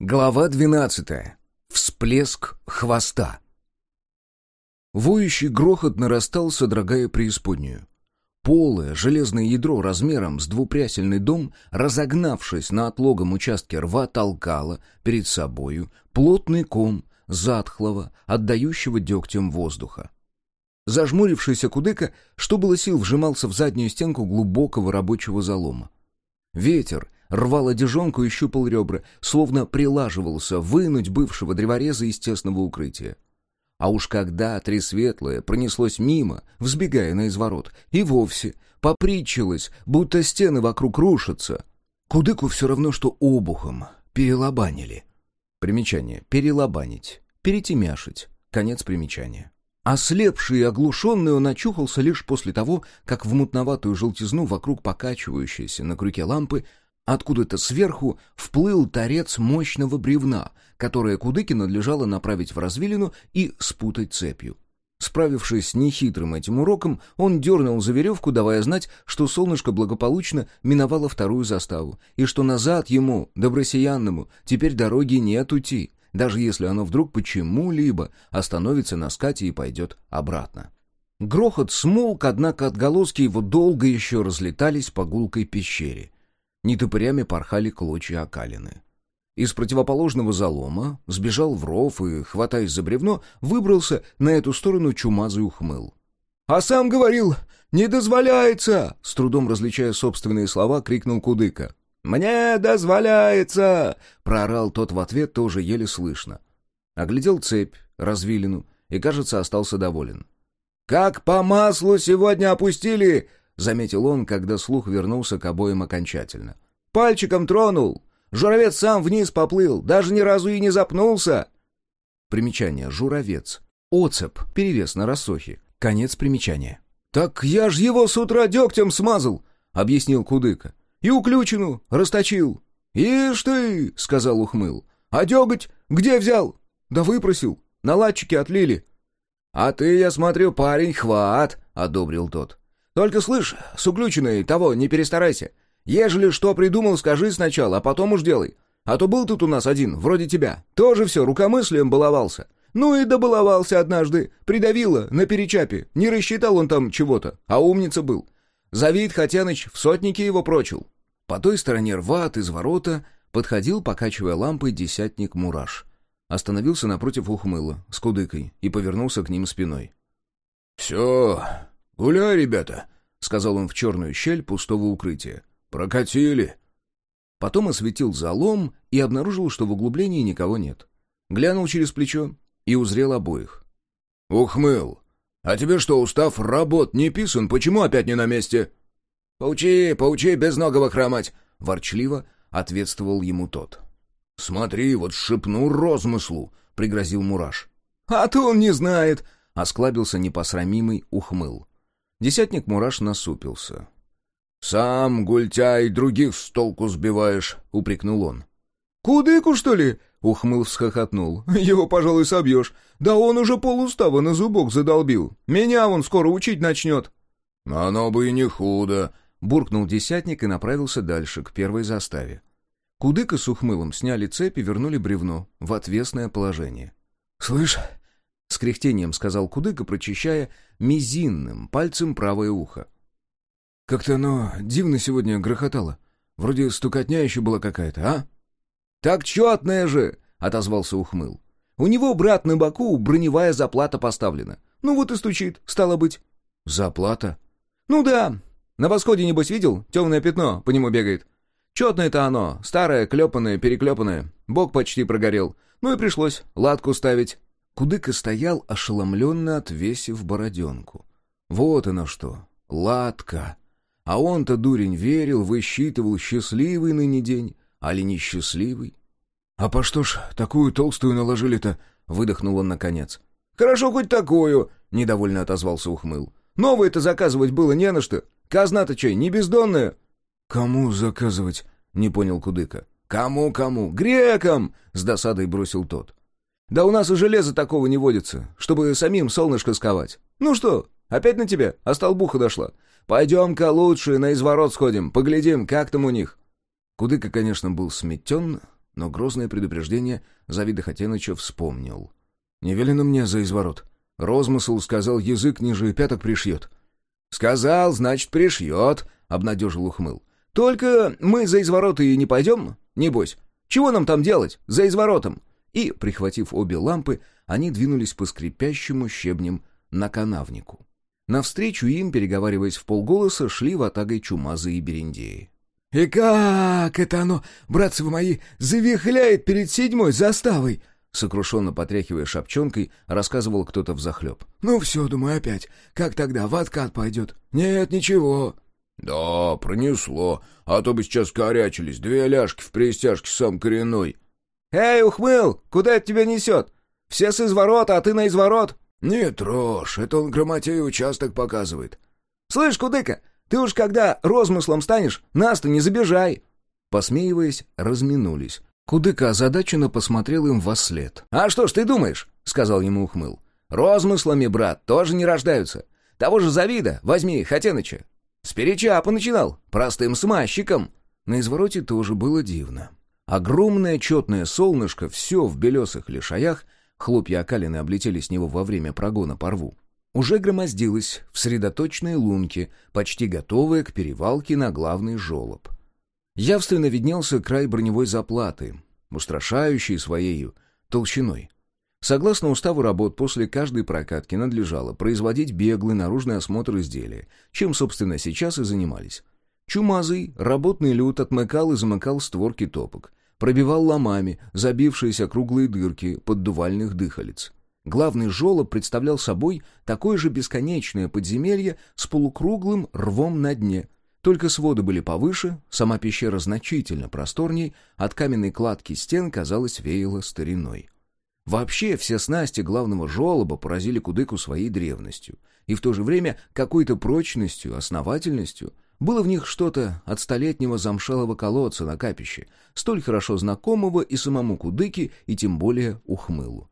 Глава двенадцатая. Всплеск хвоста. Воющий грохот нарастал, содрогая преисподнюю. Полое железное ядро размером с двупрясельный дом, разогнавшись на отлогом участке рва, толкало перед собою плотный ком затхлого, отдающего дегтем воздуха. Зажмурившийся кудыка, что было сил, вжимался в заднюю стенку глубокого рабочего залома. Ветер рвал одежонку и щупал ребра, словно прилаживался вынуть бывшего древореза из тесного укрытия. А уж когда Тресветлое пронеслось мимо, взбегая на изворот, и вовсе попритчилось, будто стены вокруг рушатся, Кудыку все равно, что обухом перелобанили. Примечание. Перелобанить. Перетемяшить. Конец примечания. Ослепший и оглушенный он очухался лишь после того, как в мутноватую желтизну вокруг покачивающейся на крюке лампы Откуда-то сверху вплыл торец мощного бревна, которое Кудыке надлежало направить в развилину и спутать цепью. Справившись с нехитрым этим уроком, он дернул за веревку, давая знать, что солнышко благополучно миновало вторую заставу, и что назад ему, добросиянному, теперь дороги нет уйти, даже если оно вдруг почему-либо остановится на скате и пойдет обратно. Грохот смолк, однако отголоски его долго еще разлетались по гулкой пещере — Нетопырями порхали клочья окалины. Из противоположного залома сбежал в ров и, хватаясь за бревно, выбрался на эту сторону чумазый ухмыл. «А сам говорил, не дозволяется!» С трудом различая собственные слова, крикнул Кудыка. «Мне дозволяется!» — проорал тот в ответ, тоже еле слышно. Оглядел цепь, развилину, и, кажется, остался доволен. «Как по маслу сегодня опустили!» — заметил он, когда слух вернулся к обоим окончательно. «Пальчиком тронул! Журавец сам вниз поплыл, даже ни разу и не запнулся!» Примечание. Журавец. Оцеп. Перевес на рассохе. Конец примечания. «Так я ж его с утра дегтем смазал!» — объяснил Кудыка. «И уключину расточил!» «Ишь ты!» — сказал Ухмыл. «А деготь где взял?» «Да выпросил. На ладчике отлили». «А ты, я смотрю, парень, хват!» — одобрил тот. Только слышь, с уключенной того не перестарайся. Ежели что придумал, скажи сначала, а потом уж делай. А то был тут у нас один, вроде тебя. Тоже все, рукомыслием баловался. Ну и добаловался однажды. Придавило на перечапе. Не рассчитал он там чего-то, а умница был. Завид Хотяныч в сотнике его прочил. По той стороне рва от изворота подходил, покачивая лампой, десятник Мураш. Остановился напротив ухмыла с кудыкой и повернулся к ним спиной. «Все, «Гуляй, ребята», — сказал он в черную щель пустого укрытия. «Прокатили». Потом осветил залом и обнаружил, что в углублении никого нет. Глянул через плечо и узрел обоих. «Ухмыл, а тебе что, устав работ не писан? Почему опять не на месте?» «Поучи, поучи безногого хромать!» — ворчливо ответствовал ему тот. «Смотри, вот шепну розмыслу!» — пригрозил Мураш. «А то он не знает!» — осклабился непосрамимый ухмыл. Десятник Мураш насупился. «Сам, гультяй, других с толку сбиваешь», — упрекнул он. «Кудыку, что ли?» — ухмыл всхохотнул. «Его, пожалуй, собьешь. Да он уже полустава на зубок задолбил. Меня он скоро учить начнет». «Оно бы и не худо», — буркнул десятник и направился дальше, к первой заставе. Кудыка с ухмылом сняли цепь и вернули бревно в отвесное положение. «Слышь, — с кряхтением сказал Кудыка, прочищая мизинным пальцем правое ухо. «Как-то оно дивно сегодня грохотало. Вроде стукотня еще была какая-то, а?» «Так четная же!» — отозвался Ухмыл. «У него, брат, на боку броневая заплата поставлена. Ну вот и стучит, стало быть». «Заплата?» «Ну да. На восходе, небось, видел? Темное пятно по нему бегает. Четное-то оно, старое, клепанное, переклепанное. Бок почти прогорел. Ну и пришлось латку ставить». Кудыка стоял, ошеломленно отвесив бороденку. Вот оно что, ладка. А он-то, дурень, верил, высчитывал, счастливый ныне день, али несчастливый. «А по что ж такую толстую наложили-то?» — выдохнул он наконец. «Хорошо хоть такую!» — недовольно отозвался Ухмыл. «Новое-то заказывать было не на что. Казна-то чай, не бездонная?» «Кому заказывать?» — не понял Кудыка. «Кому-кому? Грекам!» — с досадой бросил тот. Да у нас и железа такого не водится, чтобы самим солнышко сковать. Ну что, опять на тебя? А столбуха дошла. Пойдем-ка лучше на изворот сходим, поглядим, как там у них». Кудыка, конечно, был сметен, но грозное предупреждение Завида Хотеныча вспомнил. «Не велено мне за изворот. Розмысл сказал, язык ниже пяток пришьет». «Сказал, значит, пришьет», — обнадежил ухмыл. «Только мы за извороты и не пойдем, небось. Чего нам там делать, за изворотом?» И, прихватив обе лампы, они двинулись по скрипящему щебнем на канавнику. Навстречу им, переговариваясь в полголоса, шли ватагой чумазы и берендеи. «И как это оно, братцы вы мои, завихляет перед седьмой заставой!» Сокрушенно потряхивая шапчонкой, рассказывал кто-то взахлеб. «Ну все, думаю, опять. Как тогда, в откат пойдет?» «Нет, ничего». «Да, пронесло. А то бы сейчас корячились. Две ляжки в пристяжке сам коренной». «Эй, ухмыл, куда это тебя несет? Все с изворота, а ты на изворот?» «Не трожь, это он грамотей участок показывает». «Слышь, Кудыка, ты уж когда розмыслом станешь, нас-то не забежай!» Посмеиваясь, разминулись. Кудыка озадаченно посмотрел им во след. «А что ж ты думаешь?» — сказал ему ухмыл. «Розмыслами, брат, тоже не рождаются. Того же Завида, возьми, Хотеныча. С перечапа начинал, простым смазчиком». На извороте тоже было дивно. Огромное четное солнышко, все в белесых лишаях, хлопья окалины облетели с него во время прогона по рву, уже громоздилось в средоточной лунке, почти готовое к перевалке на главный жолоб. Явственно виднелся край броневой заплаты, устрашающий своею толщиной. Согласно уставу работ, после каждой прокатки надлежало производить беглый наружный осмотр изделия, чем, собственно, сейчас и занимались. Чумазый, работный люд отмыкал и замыкал створки топок, пробивал ломами забившиеся круглые дырки поддувальных дыхалец. Главный жолоб представлял собой такое же бесконечное подземелье с полукруглым рвом на дне. Только своды были повыше, сама пещера значительно просторней, от каменной кладки стен, казалось, веяло стариной. Вообще, все снасти главного жолоба поразили Кудыку своей древностью, и в то же время какой-то прочностью, основательностью — было в них что-то от столетнего замшелого колодца на капище, столь хорошо знакомого и самому Кудыке, и тем более Ухмылу.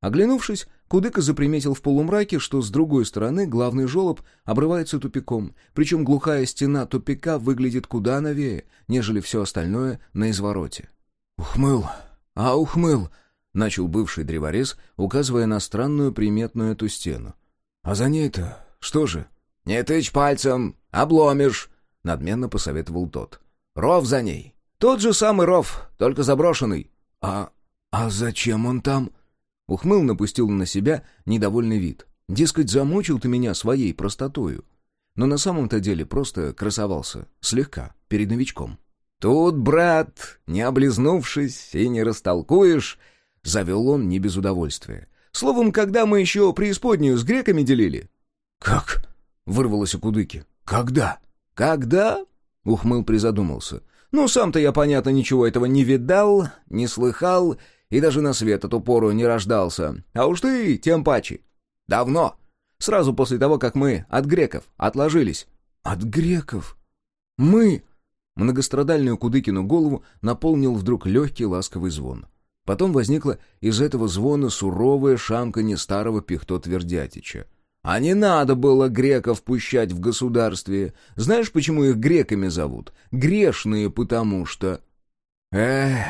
Оглянувшись, Кудыка заприметил в полумраке, что с другой стороны главный желоб обрывается тупиком, причем глухая стена тупика выглядит куда новее, нежели все остальное на извороте. «Ухмыл! А, ухмыл!» — начал бывший древорез, указывая на странную приметную эту стену. «А за ней-то что же?» «Не тычь пальцем, обломишь», — надменно посоветовал тот. «Ров за ней. Тот же самый ров, только заброшенный». «А... а зачем он там?» Ухмыл напустил на себя недовольный вид. Дескать, замучил ты меня своей простотою. Но на самом-то деле просто красовался, слегка, перед новичком. «Тут, брат, не облизнувшись и не растолкуешь», — завел он не без удовольствия. «Словом, когда мы еще преисподнюю с греками делили». «Как?» Вырвалось у Кудыки. «Когда?» «Когда?» — Ухмыл призадумался. «Ну, сам-то я, понятно, ничего этого не видал, не слыхал и даже на свет эту пору не рождался. А уж ты тем паче. Давно. Сразу после того, как мы от греков отложились». «От греков? Мы?» Многострадальную Кудыкину голову наполнил вдруг легкий ласковый звон. Потом возникло из этого звона суровое шамканье старого Пихто-Твердятича. А не надо было греков пущать в государстве. Знаешь, почему их греками зовут? Грешные, потому что... Эх,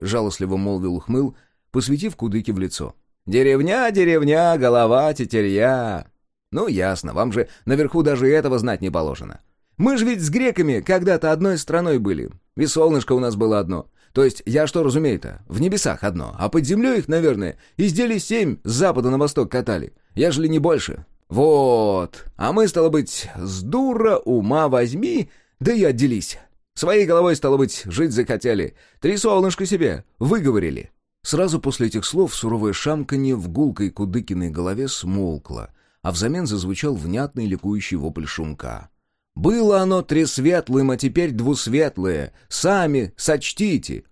жалостливо молвил ухмыл, посветив кудыки в лицо. Деревня, деревня, голова тетерья. Ну, ясно, вам же наверху даже этого знать не положено. Мы же ведь с греками когда-то одной страной были. И солнышко у нас было одно. То есть, я что разумею-то? В небесах одно. А под землей их, наверное, изделий семь с запада на восток катали. Я же ли не больше. «Вот, а мы, стало быть, с дура ума возьми, да и отделись. Своей головой, стало быть, жить захотели. Три солнышка себе выговорили». Сразу после этих слов суровое шамканье в гулкой Кудыкиной голове смолкло, а взамен зазвучал внятный ликующий вопль шумка. «Было оно тресветлым, а теперь двусветлое. Сами сочтите!»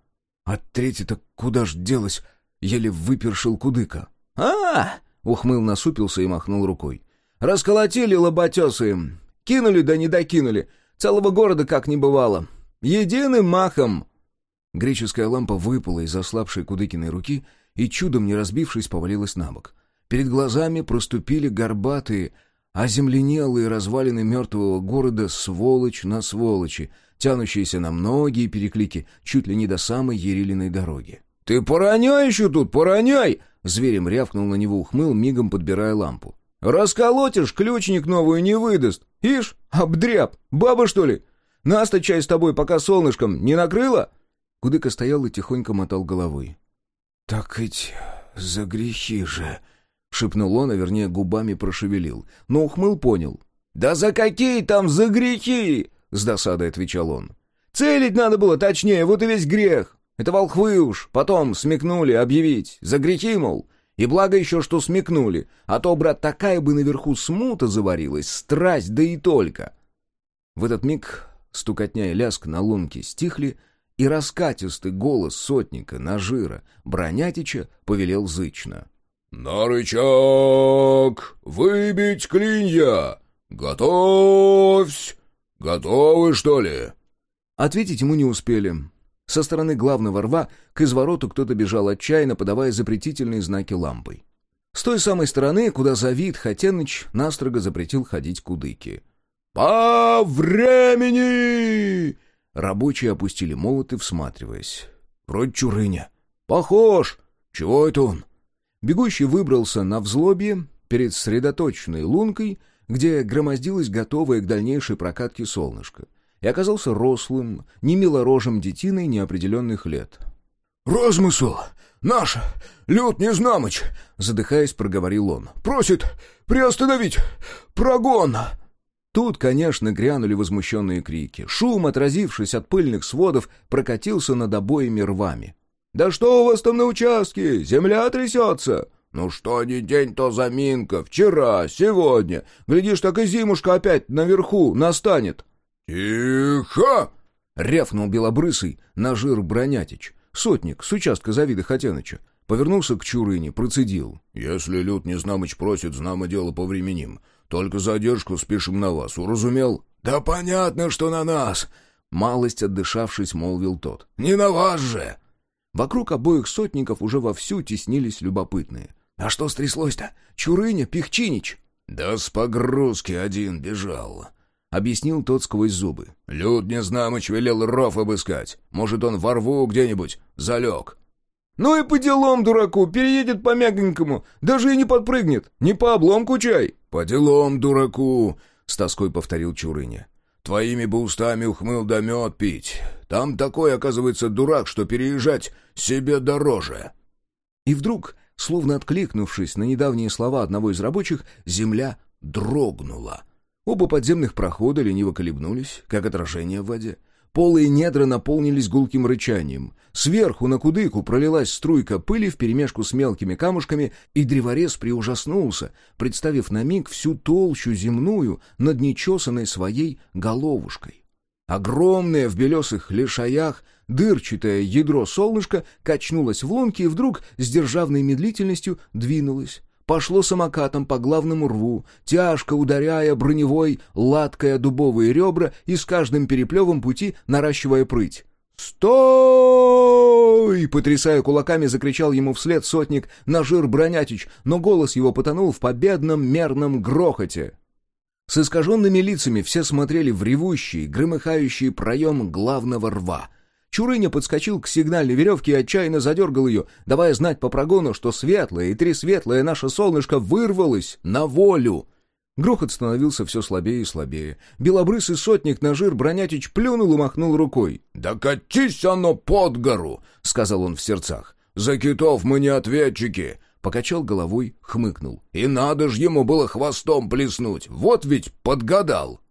«А третье-то куда ж делось?» — еле выпершил Кудыка. «А!» — ухмыл насупился и махнул рукой. Расколотили лоботесы. Кинули да не докинули. Целого города как не бывало. Единым махом. Греческая лампа выпала из ослабшей Кудыкиной руки и, чудом не разбившись, повалилась на бок. Перед глазами проступили горбатые, оземленелые развалины мертвого города сволочь на сволочи, тянущиеся на многие переклики, чуть ли не до самой Ерилиной дороги. «Ты пороняй еще тут, пороняй!» Зверем рявкнул на него ухмыл, мигом подбирая лампу. «Расколотишь, ключник новую не выдаст. Ишь, обдряб, баба что ли? Нас-то чай с тобой пока солнышком не накрыло?» Кудыка стоял и тихонько мотал головой. «Так ведь за грехи же!» — шепнул он, а вернее губами прошевелил. Но ухмыл понял. «Да за какие там за грехи?» — с досадой отвечал он. «Целить надо было точнее, вот и весь грех. Это волхвы уж, потом смекнули объявить. За грехи, мол. И благо еще, что смекнули. А то, брат, такая бы наверху смута заварилась, страсть, да и только». В этот миг стукотня и ляск на лунке стихли, и раскатистый голос сотника Нажира Бронятича повелел зычно. «На рычаг! Выбить клинья! Готовься! Готовы, что ли?» Ответить ему не успели. Со стороны главного рва к извороту кто-то бежал отчаянно, подавая запретительные знаки лампой. С той самой стороны, куда Завид Хатеныч настрого запретил ходить кудыки. «По времени!» Рабочие опустили молоты, всматриваясь. «Вроде Чурыня». «Похож! Чего это он?» Бегущий выбрался на взлобье перед средоточной лункой, где громоздилось готовое к дальнейшей прокатке солнышко, и оказался рослым, немилорожим детиной неопределенных лет. «Розмысл! Наш! Люд Незнамыч!» — задыхаясь, проговорил он. «Просит приостановить прогон!» Тут, конечно, грянули возмущенные крики. Шум, отразившись от пыльных сводов, прокатился над обоими рвами. «Да что у вас там на участке? Земля трясется!» «Ну что ни день, то заминка. Вчера, сегодня. Глядишь, так и зимушка опять наверху настанет». «Тихо!» — рявкнул белобрысый Нажир Бронятич, сотник с участка Завида Хотяныча. Повернулся к Чурыне, процедил. «Если Люд Незнамыч просит, знамо дело повременим. Только задержку спишем на вас, уразумел?» «Да понятно, что на нас!» Малость отдышавшись, молвил тот. «Не на вас же!» Вокруг обоих сотников уже вовсю теснились любопытные. «А что стряслось-то? Чурыня, Пихчинич?» «Да с погрузки один бежал», — объяснил тот сквозь зубы. «Люд Незнамыч велел ров обыскать. Может, он во рву где-нибудь залег». «Ну и по делам дураку, переедет по мягонькому, даже и не подпрыгнет, не по обломку чай». «По делам дураку», — с тоской повторил Чурыня. «Твоими бы устами ухмыл да мед пить. Там такой, оказывается, дурак, что переезжать себе дороже». И вдруг Словно откликнувшись на недавние слова одного из рабочих, земля дрогнула. Оба подземных прохода лениво колебнулись, как отражение в воде. Полые недра наполнились гулким рычанием. Сверху на кудыку пролилась струйка пыли вперемешку с мелкими камушками, и древорез приужаснулся, представив на миг всю толщу земную над нечесанной своей головушкой. Огромное в белесых лишаях дырчатое ядро солнышка качнулось в лунке и вдруг с державной медлительностью двинулось. Пошло самокатом по главному рву, тяжко ударяя броневой, латкая дубовые ребра и с каждым переплевом пути наращивая прыть. «Стой!» — потрясая кулаками, закричал ему вслед сотник Нажир Бронятич, но голос его потонул в победном мерном грохоте. С искаженными лицами все смотрели в ревущий, громыхающий проем главного рва. Чурыня подскочил к сигнальной веревке и отчаянно задергал ее, давая знать по прогону, что светлое и тресветлое наше солнышко вырвалось на волю. Грохот становился все слабее и слабее. Белобрысый сотник на жир Бронятич плюнул и махнул рукой. «Да катись оно под гору!» — сказал он в сердцах. «За китов мы не ответчики!» Покачал головой, хмыкнул. «И надо ж ему было хвостом плеснуть! Вот ведь подгадал!»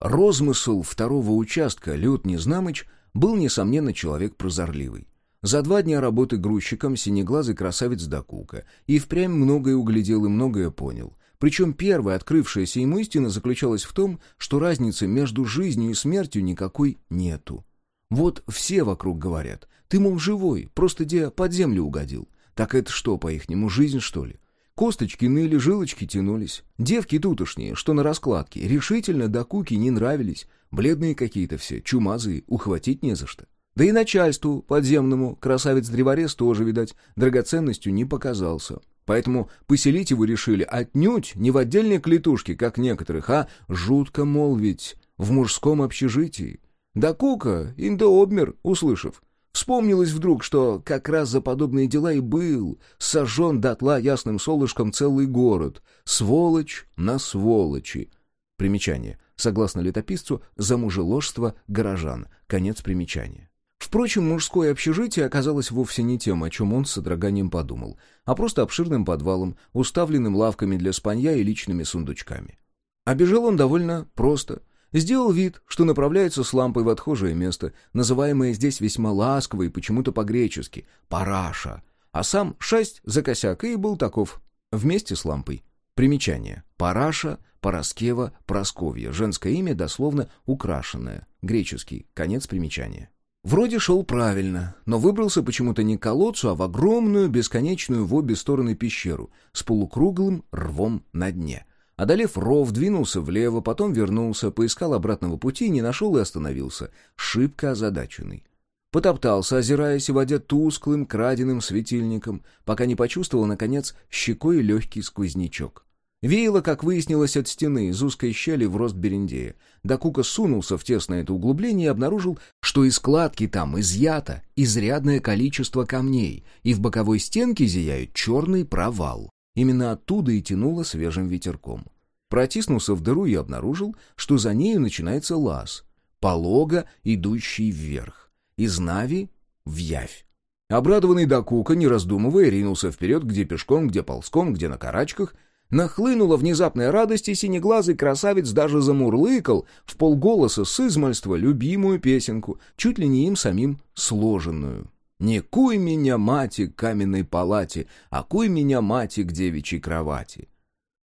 Розмысл второго участка Лют Незнамыч был, несомненно, человек прозорливый. За два дня работы грузчиком синеглазый красавец Дакука и впрямь многое углядел и многое понял. Причем первая открывшаяся ему истина заключалась в том, что разницы между жизнью и смертью никакой нету. Вот все вокруг говорят, ты, мол, живой, просто где под землю угодил. Так это что, по-ихнему, жизнь, что ли? Косточки ныли, жилочки тянулись. Девки тутошние, что на раскладке, решительно до куки не нравились. Бледные какие-то все, чумазые, ухватить не за что. Да и начальству подземному красавец-древорез тоже, видать, драгоценностью не показался. Поэтому поселить его решили отнюдь не в отдельной клетушке, как некоторых, а жутко молвить в мужском общежитии. Да Кука, индообмер, услышав, Вспомнилось вдруг, что как раз за подобные дела и был сожжен дотла ясным солнышком целый город. Сволочь на сволочи. Примечание. Согласно летописцу, за мужеложство горожан. Конец примечания. Впрочем, мужское общежитие оказалось вовсе не тем, о чем он с содроганием подумал, а просто обширным подвалом, уставленным лавками для спанья и личными сундучками. А бежал он довольно просто — Сделал вид, что направляется с лампой в отхожее место, называемое здесь весьма ласково и почему-то по-гречески «параша», а сам шесть за косяк и был таков, вместе с лампой. Примечание. Параша, Пороскева, Просковья. Женское имя дословно украшенное. Греческий. Конец примечания. Вроде шел правильно, но выбрался почему-то не к колодцу, а в огромную, бесконечную в обе стороны пещеру с полукруглым рвом на дне. Одолев ров, двинулся влево, потом вернулся, поискал обратного пути, не нашел и остановился, шибко озадаченный. Потоптался, озираясь и водя тусклым, краденым светильником, пока не почувствовал, наконец, щекой легкий сквознячок. Веяло, как выяснилось, от стены, из узкой щели в рост Берендея. Дакука сунулся в тесное это углубление и обнаружил, что из складки там изъято изрядное количество камней, и в боковой стенке зияет черный провал. Именно оттуда и тянуло свежим ветерком. Протиснулся в дыру и обнаружил, что за нею начинается лаз, полого идущий вверх, из Нави в Явь. Обрадованный Дакука, не раздумывая, ринулся вперед, где пешком, где ползком, где на карачках. Нахлынула внезапная радость, и синеглазый красавец даже замурлыкал в полголоса с измальства любимую песенку, чуть ли не им самим сложенную. Не куй меня, мати, к каменной палате, а куй меня, мати, к девичьей кровати.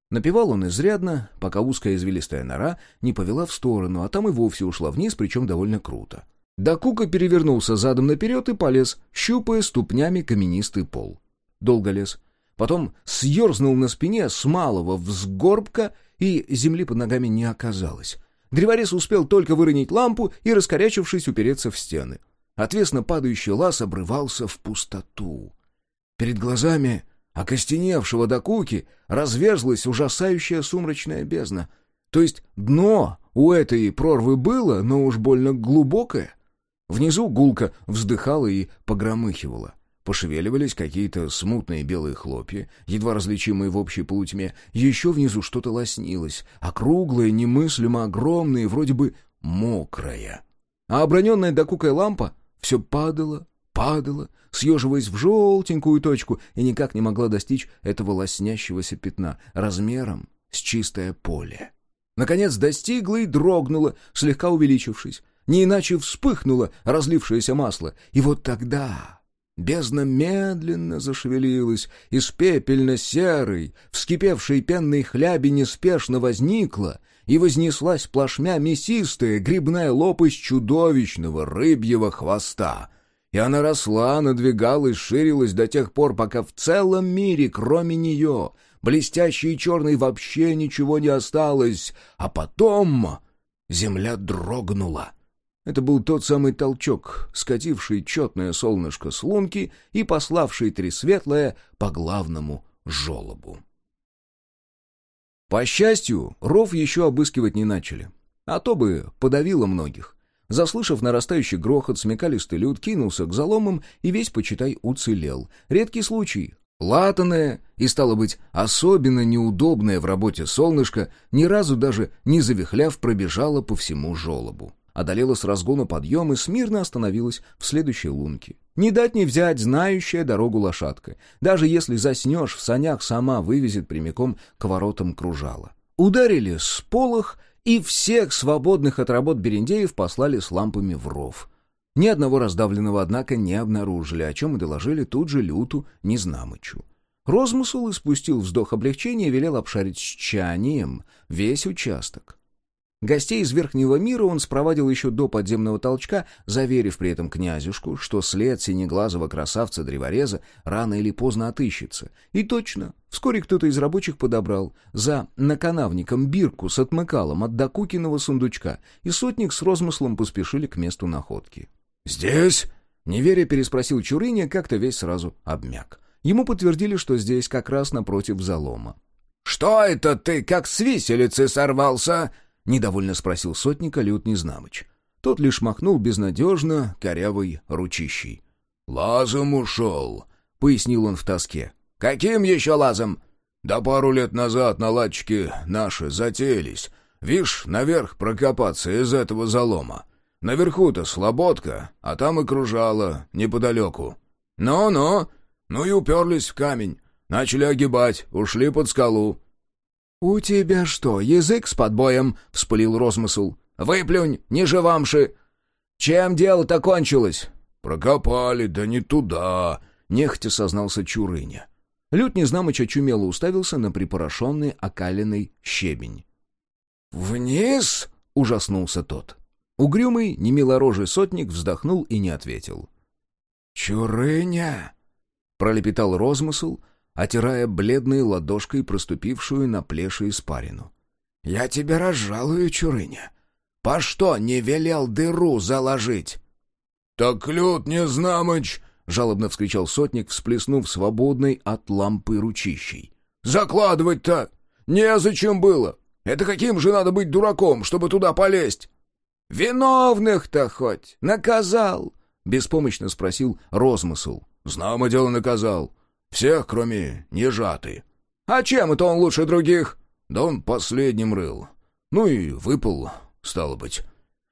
Напевал он изрядно, пока узкая извилистая нора не повела в сторону, а там и вовсе ушла вниз, причем довольно круто. Дакука перевернулся задом наперед и полез, щупая ступнями каменистый пол. Долго лез. Потом съерзнул на спине с малого взгорбка, и земли под ногами не оказалось. Древорез успел только выронить лампу и, раскорячившись, упереться в стены. Отвесно падающий лаз обрывался в пустоту. Перед глазами окостеневшего до куки разверзлась ужасающая сумрачная бездна. То есть дно у этой прорвы было, но уж больно глубокое. Внизу гулка вздыхала и погромыхивала. Пошевеливались какие-то смутные белые хлопья, едва различимые в общей полутьме. Еще внизу что-то лоснилось, округлое, немыслимо огромное, вроде бы мокрое. А оброненная докукая лампа все падало, падало, съеживаясь в желтенькую точку и никак не могла достичь этого лоснящегося пятна размером с чистое поле. Наконец достигла и дрогнула, слегка увеличившись. Не иначе вспыхнуло разлившееся масло. И вот тогда бездна медленно зашевелилась, из пепельно-серой, вскипевшей пенной хляби неспешно возникла и вознеслась плашмя мясистая грибная лопасть чудовищного рыбьего хвоста. И она росла, надвигалась, ширилась до тех пор, пока в целом мире, кроме нее, блестящей и черной вообще ничего не осталось. А потом земля дрогнула. Это был тот самый толчок, скативший четное солнышко с лунки и пославший Тресветлое по главному жолобу. По счастью, ров еще обыскивать не начали. А то бы подавило многих. Заслышав нарастающий грохот, смекалистый люд кинулся к заломам и весь, почитай, уцелел. Редкий случай. Латанное и, стало быть, особенно неудобное в работе солнышко, ни разу даже не завихляв, пробежало по всему жолобу одолела с разгона подъем и смирно остановилась в следующей лунке. Не дать не взять знающая дорогу лошадка. Даже если заснешь в санях, сама вывезет прямиком к воротам кружала. Ударили с полох, и всех свободных от работ берендеев послали с лампами в ров. Ни одного раздавленного, однако, не обнаружили, о чем и доложили тут же Люту Незнамычу. Розмысл испустил вздох облегчения и велел обшарить с чанием весь участок. Гостей из Верхнего мира он спровадил еще до подземного толчка, заверив при этом князюшку, что след синеглазого красавца-древореза рано или поздно отыщется. И точно, вскоре кто-то из рабочих подобрал за наканавником бирку с отмыкалом от докукиного сундучка, и сотник с розмыслом поспешили к месту находки. «Здесь?» — неверя переспросил Чурыня, как-то весь сразу обмяк. Ему подтвердили, что здесь как раз напротив залома. «Что это ты, как с виселицы сорвался?» — недовольно спросил сотника Лют Незнамыч. Тот лишь махнул безнадежно корявой ручищей. «Лазом ушел», — пояснил он в тоске. «Каким еще лазом?» «Да пару лет назад наладчики наши затеялись. Вишь, наверх прокопаться из этого залома. Наверху-то слободка, а там и кружало, неподалеку». «Ну-ну!» «Ну и уперлись в камень. Начали огибать, ушли под скалу». «У тебя что, язык с подбоем?» — вспылил Розмысл. «Выплюнь, не живамши!» «Чем дело-то кончилось?» «Прокопали, да не туда!» — нехотя сознался Чурыня. Люд Незнамыч очумело уставился на припорошенный окаленный щебень. «Вниз?» — ужаснулся тот. Угрюмый, немилорожий сотник вздохнул и не ответил. «Чурыня!» — пролепетал розмысл, отирая бледной ладошкой проступившую на плеше испарину. «Я тебя разжалую, Чурыня. По что не велел дыру заложить?» «Так лед не знамыч!» — жалобно вскричал сотник, всплеснув свободной от лампы ручищей. «Закладывать-то незачем было! Это каким же надо быть дураком, чтобы туда полезть?» «Виновных-то хоть наказал?» — беспомощно спросил Розмысл. «Знамо дело наказал. Всех, кроме нежаты». «А чем это он лучше других?» «Да он последним рыл. Ну и выпал, стало быть».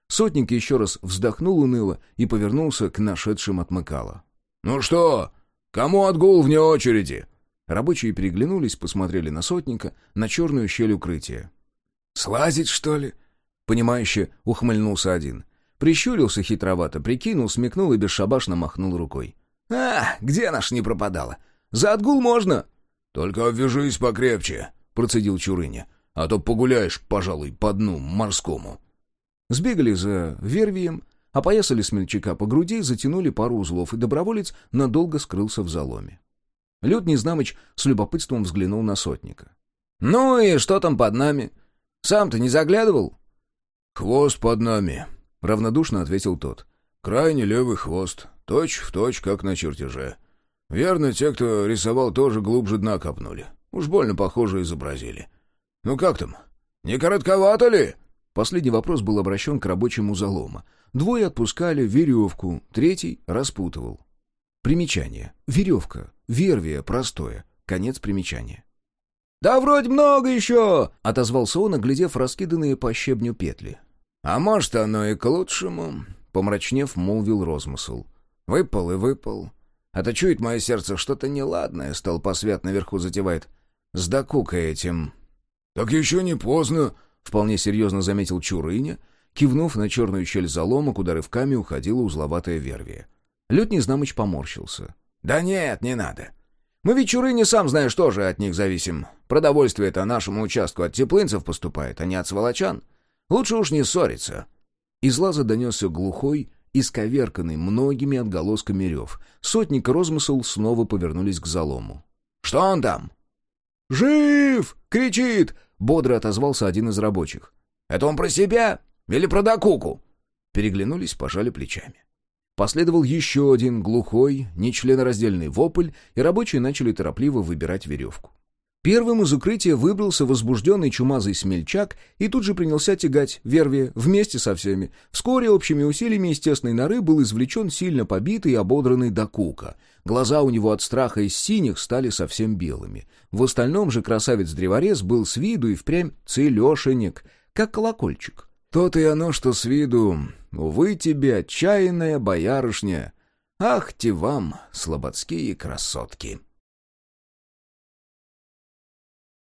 Сотник еще раз вздохнул уныло и повернулся к нашедшим отмыкало. «Ну что, кому отгул вне очереди?» Рабочие переглянулись, посмотрели на сотника, на черную щель укрытия. «Слазить, что ли?» Понимающе ухмыльнулся один. Прищурился хитровато, прикинул, смекнул и бесшабашно махнул рукой. «А, где наш не пропадала? За отгул можно!» «Только обвяжись покрепче», — процедил Чурыня. «А то погуляешь, пожалуй, по дну морскому». Сбегали за вервием, опоясали смельчака по груди, затянули пару узлов, и доброволец надолго скрылся в заломе. Люд Незнамыч с любопытством взглянул на сотника. «Ну и что там под нами? Сам-то не заглядывал?» «Хвост под нами», — равнодушно ответил тот. «Крайне левый хвост, точь в точь, как на чертеже. Верно, те, кто рисовал, тоже глубже дна копнули. Уж больно похоже изобразили. Ну как там? Не коротковато ли?» Последний вопрос был обращен к рабочему залома. Двое отпускали веревку, третий распутывал. Примечание. Веревка. Вервия простое. Конец примечания. «Да вроде много еще!» — отозвался он, оглядев раскиданные по щебню петли. «А может, оно и к лучшему», — помрачнев, молвил розмысл. «Выпал и выпал. А то чует мое сердце что-то неладное, стал посвят наверху затевает. С докукой этим». «Так еще не поздно», — вполне серьезно заметил Чурыня, кивнув на черную щель залома, куда рывками уходила узловатая вервия. Лед Незнамыч поморщился. «Да нет, не надо. Мы ведь Чурыни, сам знаешь, тоже от них зависим. Продовольствие-то нашему участку от теплынцев поступает, а не от сволочан. Лучше уж не ссориться». Из лаза донесся глухой, исковерканный многими отголосками рев. Сотник и розмысл снова повернулись к залому. «Что он там?» «Жив!» — кричит! — бодро отозвался один из рабочих. «Это он про себя или про докуку?» Переглянулись, пожали плечами. Последовал еще один глухой, нечленораздельный вопль, и рабочие начали торопливо выбирать веревку. Первым из укрытия выбрался возбужденный чумазый смельчак и тут же принялся тягать вервия вместе со всеми. Вскоре общими усилиями из тесной норы был извлечен сильно побитый и ободранный докука. Глаза у него от страха из синих стали совсем белыми. В остальном же красавец-древорез был с виду и впрямь целешенек, как колокольчик. То-то и оно, что с виду. Увы тебе, отчаянная боярышня. Ах, те вам, слободские красотки!